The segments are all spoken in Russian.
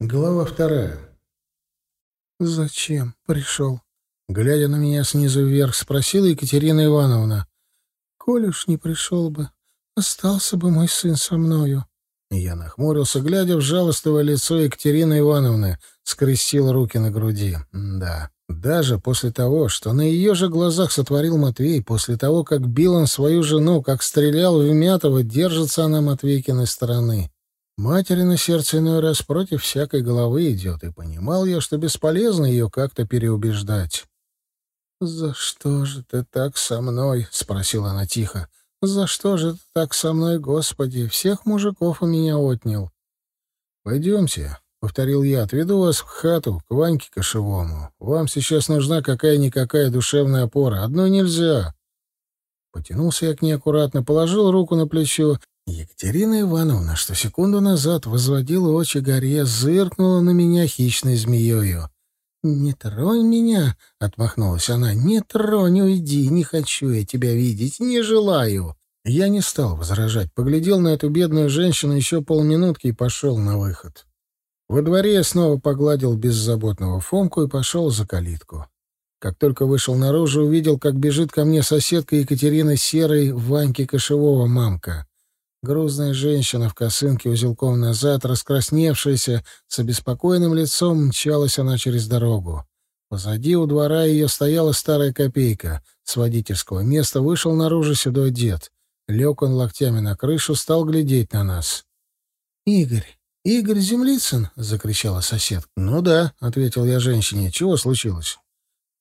Глава вторая. «Зачем пришел?» Глядя на меня снизу вверх, спросила Екатерина Ивановна. «Коль уж не пришел бы, остался бы мой сын со мною». Я нахмурился, глядя в жалостливое лицо Екатерины Ивановны, скрестил руки на груди. Да, даже после того, что на ее же глазах сотворил Матвей, после того, как бил он свою жену, как стрелял в Мятова, держится она Матвейкиной стороны. Матери на сердце иной раз против всякой головы идет, и понимал я, что бесполезно ее как-то переубеждать. «За что же ты так со мной?» — спросила она тихо. «За что же ты так со мной, Господи? Всех мужиков у меня отнял». «Пойдемте», — повторил я, — «отведу вас в хату, к Ваньке Кошевому. Вам сейчас нужна какая-никакая душевная опора. Одной нельзя». Потянулся я к ней аккуратно, положил руку на плечо Екатерина Ивановна, что секунду назад возводила очи горе, зыркнула на меня хищной змеёю. «Не тронь меня!» — отмахнулась она. «Не тронь, уйди! Не хочу я тебя видеть, не желаю!» Я не стал возражать, поглядел на эту бедную женщину еще полминутки и пошел на выход. Во дворе я снова погладил беззаботного Фомку и пошел за калитку. Как только вышел наружу, увидел, как бежит ко мне соседка Екатерина Серой, Ваньки Кошевого мамка. Грузная женщина в косынке узелком назад, раскрасневшаяся, с обеспокоенным лицом, мчалась она через дорогу. Позади у двора ее стояла старая копейка. С водительского места вышел наружу седой дед. Лег он локтями на крышу, стал глядеть на нас. «Игорь! Игорь Землицын!» — закричала сосед. «Ну да», — ответил я женщине. «Чего случилось?»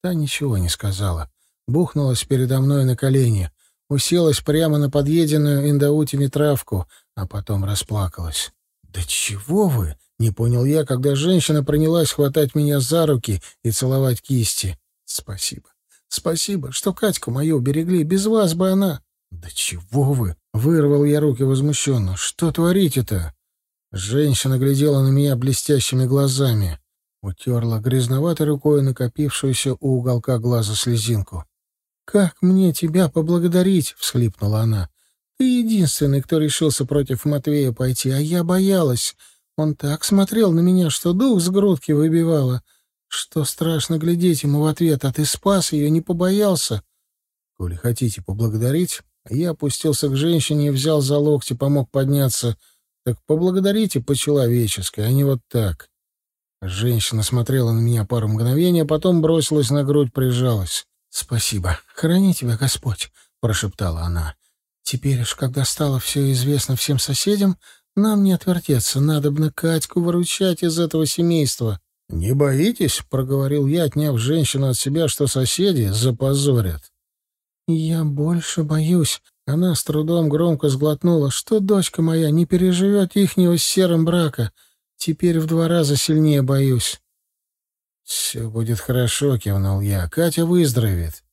Та ничего не сказала. Бухнулась передо мной на колени уселась прямо на подъеденную индаутями травку, а потом расплакалась. «Да чего вы?» — не понял я, когда женщина принялась хватать меня за руки и целовать кисти. «Спасибо. Спасибо, что Катьку мою уберегли. Без вас бы она...» «Да чего вы?» — вырвал я руки возмущенно. «Что творите-то?» Женщина глядела на меня блестящими глазами. Утерла грязноватой рукой накопившуюся у уголка глаза слезинку. «Как мне тебя поблагодарить?» — всхлипнула она. «Ты единственный, кто решился против Матвея пойти, а я боялась. Он так смотрел на меня, что дух с грудки выбивало. Что страшно глядеть ему в ответ, а ты спас ее, не побоялся». «Коли хотите поблагодарить...» Я опустился к женщине и взял за локти, помог подняться. «Так поблагодарите по-человечески, а не вот так». Женщина смотрела на меня пару мгновений, а потом бросилась на грудь, прижалась. «Спасибо. Храни тебя Господь», — прошептала она. «Теперь уж, когда стало все известно всем соседям, нам не отвертеться. Надо бы на Катьку выручать из этого семейства». «Не боитесь?» — проговорил я, отняв женщину от себя, что соседи запозорят. «Я больше боюсь». Она с трудом громко сглотнула, что дочка моя не переживет ихнего с серым брака. Теперь в два раза сильнее боюсь. «Все будет хорошо», — кивнул я. «Катя выздоровеет».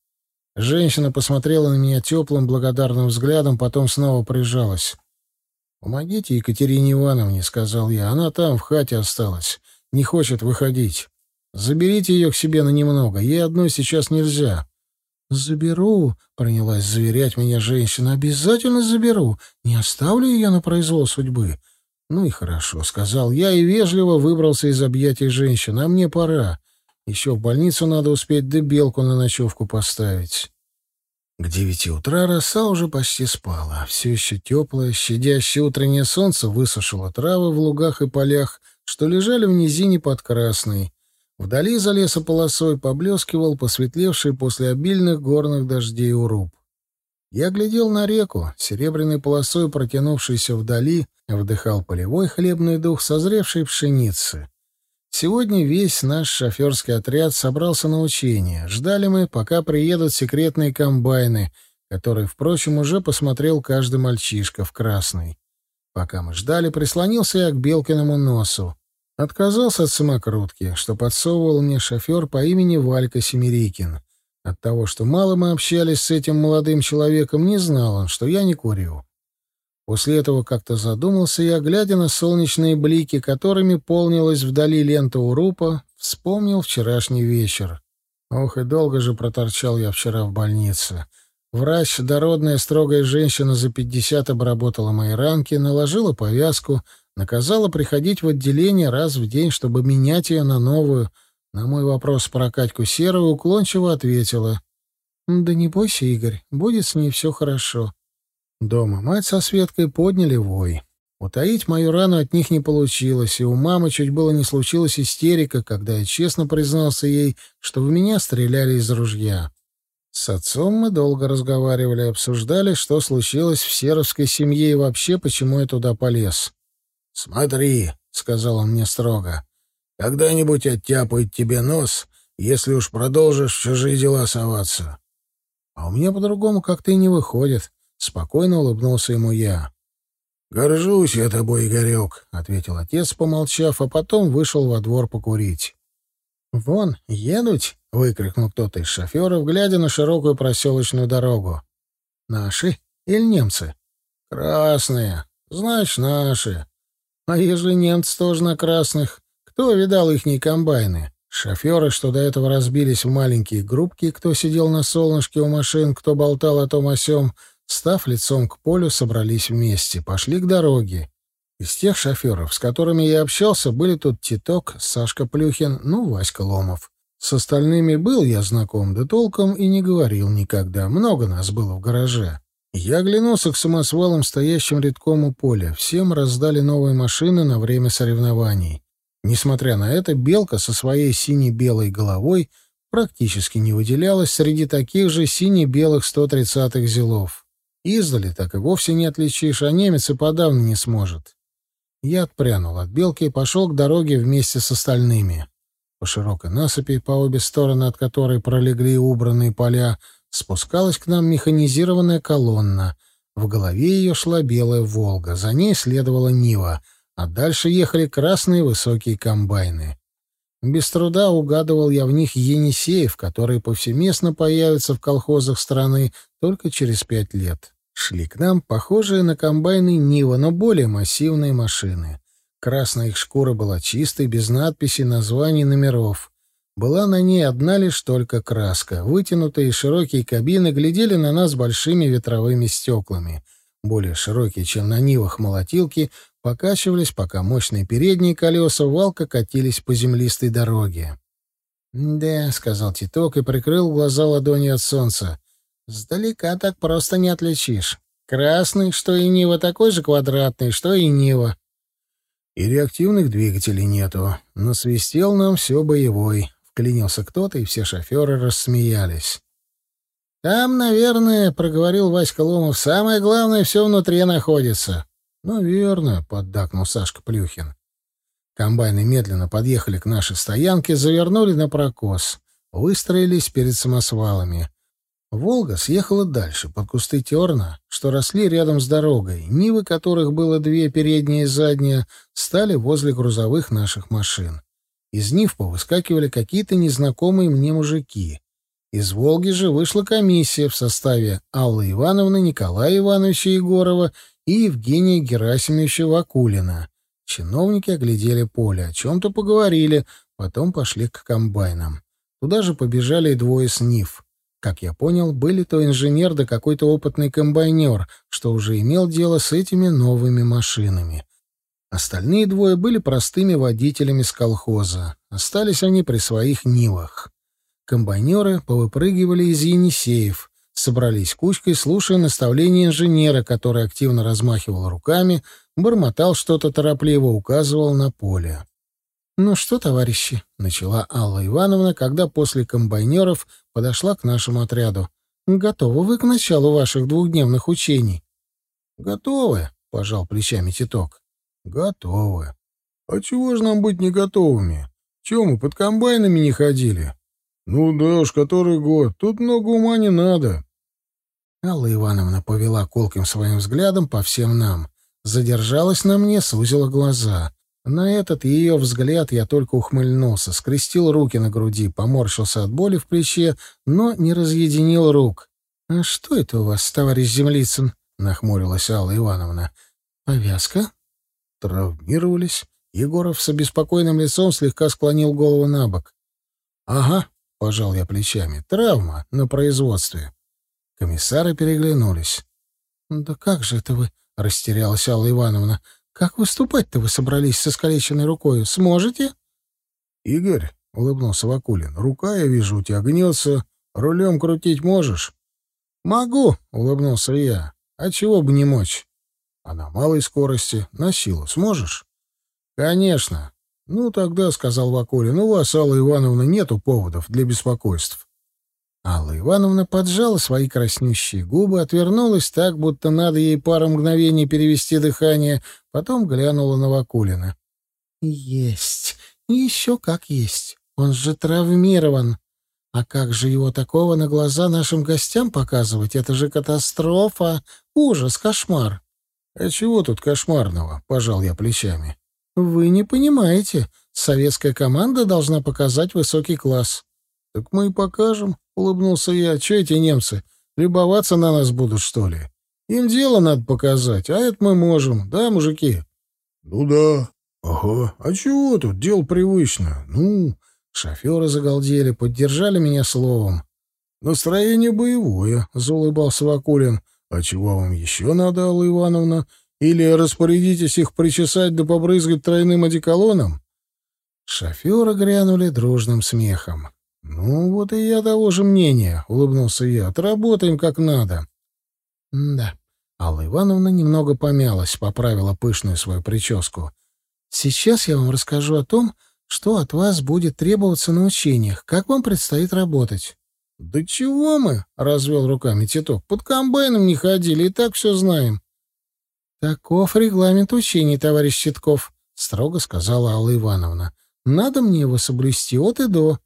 Женщина посмотрела на меня теплым, благодарным взглядом, потом снова прижалась. «Помогите Екатерине Ивановне», — сказал я. «Она там, в хате осталась. Не хочет выходить. Заберите ее к себе на немного. Ей одной сейчас нельзя». «Заберу», — принялась заверять меня женщина. «Обязательно заберу. Не оставлю ее на произвол судьбы». «Ну и хорошо», — сказал я и вежливо выбрался из объятий женщины. «А мне пора. Еще в больницу надо успеть, да белку на ночевку поставить». К девяти утра роса уже почти спала. Все еще теплое, щадящее утреннее солнце высушило травы в лугах и полях, что лежали в низине под Красной. Вдали за лесополосой поблескивал посветлевший после обильных горных дождей уруб. Я глядел на реку, серебряной полосой протянувшейся вдали, вдыхал полевой хлебный дух созревшей пшеницы. Сегодня весь наш шоферский отряд собрался на учение. Ждали мы, пока приедут секретные комбайны, которые, впрочем, уже посмотрел каждый мальчишка в красный. Пока мы ждали, прислонился я к Белкиному носу. Отказался от самокрутки, что подсовывал мне шофер по имени Валька Семерикин. От того, что мало мы общались с этим молодым человеком, не знал он, что я не курю. После этого как-то задумался я, глядя на солнечные блики, которыми полнилась вдали лента Урупа, вспомнил вчерашний вечер. Ох, и долго же проторчал я вчера в больнице. Врач, дородная строгая женщина за пятьдесят обработала мои ранки, наложила повязку, Наказала приходить в отделение раз в день, чтобы менять ее на новую. На мой вопрос про Катьку Серую уклончиво ответила. «Да не бойся, Игорь, будет с ней все хорошо». Дома мать со Светкой подняли вой. Утаить мою рану от них не получилось, и у мамы чуть было не случилась истерика, когда я честно признался ей, что в меня стреляли из ружья. С отцом мы долго разговаривали, обсуждали, что случилось в серовской семье и вообще, почему я туда полез. «Смотри», — сказал он мне строго, — «когда-нибудь оттяпает тебе нос, если уж продолжишь в чужие дела соваться». «А у меня по-другому как-то и не выходит», — спокойно улыбнулся ему я. «Горжусь я тобой, Игорек», — ответил отец, помолчав, а потом вышел во двор покурить. «Вон, едут!» — выкрикнул кто-то из шоферов, глядя на широкую проселочную дорогу. «Наши или немцы?» «Красные. Значит, наши. А ежели немцы тоже на красных? Кто видал ихние комбайны? Шоферы, что до этого разбились в маленькие группки, кто сидел на солнышке у машин, кто болтал о том о сём, став лицом к полю, собрались вместе, пошли к дороге. Из тех шоферов, с которыми я общался, были тут Титок, Сашка Плюхин, ну, Васька Ломов. С остальными был я знаком, да толком и не говорил никогда. Много нас было в гараже. Я оглянулся к самосвалам, стоящим редком у поля. Всем раздали новые машины на время соревнований. Несмотря на это, Белка со своей сине-белой головой практически не выделялась среди таких же сине-белых 130-х зелов. Издали так и вовсе не отличишь, а немец и подавно не сможет. Я отпрянул от Белки и пошел к дороге вместе с остальными. По широкой насыпи, по обе стороны от которой пролегли убранные поля, спускалась к нам механизированная колонна. В голове ее шла белая «Волга», за ней следовала «Нива», а дальше ехали красные высокие комбайны. Без труда угадывал я в них Енисеев, которые повсеместно появятся в колхозах страны только через пять лет. Шли к нам похожие на комбайны Нива, но более массивные машины. Красная их шкура была чистой, без надписи, названий, номеров. Была на ней одна лишь только краска. Вытянутые широкие кабины глядели на нас большими ветровыми стеклами. Более широкие, чем на Нивах молотилки, покачивались, пока мощные передние колеса валко катились по землистой дороге. «Да», — сказал Титок и прикрыл глаза ладонью от солнца. «Сдалека так просто не отличишь. Красный, что и Нива, такой же квадратный, что и Нива». «И реактивных двигателей нету. Насвистел нам все боевой. Клянился кто-то, и все шоферы рассмеялись. «Там, наверное, — проговорил Васька Ломов, — самое главное все внутри находится». «Наверное», — поддакнул Сашка Плюхин. Комбайны медленно подъехали к нашей стоянке, завернули на прокос, выстроились перед самосвалами. «Волга» съехала дальше, под кусты терна, что росли рядом с дорогой. Нивы, которых было две, передние и задние, стали возле грузовых наших машин. Из них повыскакивали какие-то незнакомые мне мужики. Из «Волги» же вышла комиссия в составе Аллы Ивановны, Николая Ивановича Егорова и Евгения Герасимовича Вакулина. Чиновники оглядели поле, о чем-то поговорили, потом пошли к комбайнам. Туда же побежали и двое СНИФ. Как я понял, были то инженер да какой-то опытный комбайнер, что уже имел дело с этими новыми машинами. Остальные двое были простыми водителями с колхоза. Остались они при своих нивах. Комбайнеры повыпрыгивали из Енисеев, собрались кучкой, слушая наставления инженера, который активно размахивал руками, бормотал что-то торопливо, указывал на поле. «Ну что, товарищи?» — начала Алла Ивановна, когда после комбайнеров подошла к нашему отряду. «Готовы вы к началу ваших двухдневных учений?» «Готовы», — пожал плечами Титок. Готовы. А чего же нам быть не готовыми? Чего мы под комбайнами не ходили? Ну да уж, который год. Тут много ума не надо. Алла Ивановна повела колким своим взглядом по всем нам. Задержалась на мне, сузила глаза. На этот ее взгляд я только ухмыльнулся, скрестил руки на груди, поморщился от боли в плече, но не разъединил рук. «А что это у вас, товарищ Землицын?» — нахмурилась Алла Ивановна. «Повязка?» Травмировались? Егоров с обеспокоенным лицом слегка склонил голову на бок. «Ага», — пожал я плечами, — «травма на производстве». Комиссары переглянулись. «Да как же это вы?» — растерялась Алла Ивановна. Как выступать-то вы собрались с искалеченной рукой? Сможете? Игорь, — улыбнулся Вакулин, — рука, я вижу, у тебя гнется. Рулем крутить можешь? Могу, — улыбнулся я. А чего бы не мочь? А на малой скорости, на силу сможешь? Конечно. Ну, тогда, — сказал Вакулин, — у вас, Алла Ивановна, нету поводов для беспокойств. Алла Ивановна поджала свои краснющие губы, отвернулась так, будто надо ей пару мгновений перевести дыхание, потом глянула на Вакулина. «Есть. Еще как есть. Он же травмирован. А как же его такого на глаза нашим гостям показывать? Это же катастрофа, ужас, кошмар». «А чего тут кошмарного?» — пожал я плечами. «Вы не понимаете. Советская команда должна показать высокий класс». «Так мы и покажем», — улыбнулся я. «Че эти немцы? Любоваться на нас будут, что ли? Им дело надо показать, а это мы можем, да, мужики?» «Ну да. Ага. А чего тут? Дело привычно. Ну...» Шоферы загалдели, поддержали меня словом. «Настроение боевое», — заулыбался Вакулин. «А чего вам еще надо, Алла Ивановна? Или распорядитесь их причесать да побрызгать тройным одеколоном?» Шоферы грянули дружным смехом. «Ну, вот и я того же мнения», — улыбнулся я. «Отработаем как надо». «Да». Алла Ивановна немного помялась, поправила пышную свою прическу. «Сейчас я вам расскажу о том, что от вас будет требоваться на учениях, как вам предстоит работать». «Да чего мы?» — развел руками Титок. «Под комбайном не ходили, и так все знаем». «Таков регламент учений, товарищ Титков», — строго сказала Алла Ивановна. «Надо мне его соблюсти от и до».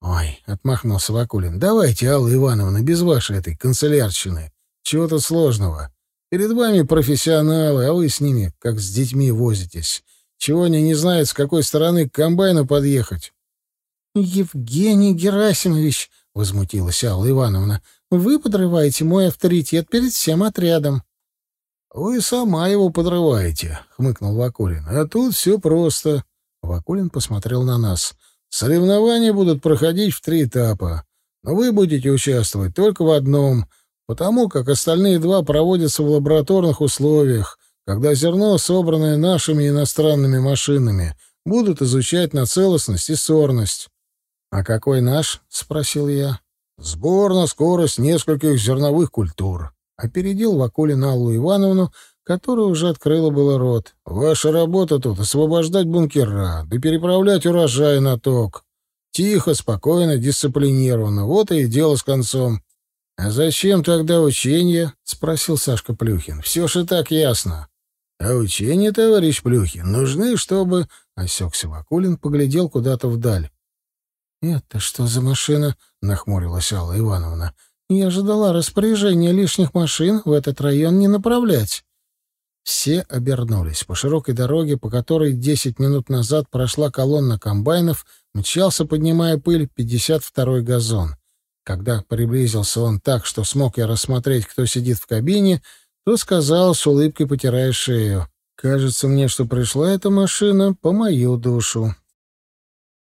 «Ой», — отмахнулся Вакулин, — «давайте, Алла Ивановна, без вашей этой канцелярщины. Чего тут сложного? Перед вами профессионалы, а вы с ними, как с детьми, возитесь. Чего они не знают, с какой стороны к комбайну подъехать?» «Евгений Герасимович», — возмутилась Алла Ивановна, — «вы подрываете мой авторитет перед всем отрядом». «Вы сама его подрываете», — хмыкнул Вакулин. «А тут все просто». Вакулин посмотрел на нас. Соревнования будут проходить в три этапа, но вы будете участвовать только в одном, потому как остальные два проводятся в лабораторных условиях, когда зерно, собранное нашими иностранными машинами, будут изучать на целостность и сорность. «А какой наш?» — спросил я. «Сбор на скорость нескольких зерновых культур», — опередил Вакулин Аллу Ивановну, которая уже открыла было рот. «Ваша работа тут — освобождать бункера, да переправлять урожай на ток. Тихо, спокойно, дисциплинированно. Вот и дело с концом». «А зачем тогда учение?» — спросил Сашка Плюхин. «Все же так ясно». «А учения, товарищ Плюхин, нужны, чтобы...» — осекся Вакулин, поглядел куда-то вдаль. «Это что за машина?» — нахмурилась Алла Ивановна. «Я ожидала распоряжения лишних машин в этот район не направлять». Все обернулись. По широкой дороге, по которой десять минут назад прошла колонна комбайнов, мчался, поднимая пыль, пятьдесят второй газон. Когда приблизился он так, что смог я рассмотреть, кто сидит в кабине, то сказал, с улыбкой потирая шею, «Кажется мне, что пришла эта машина по мою душу».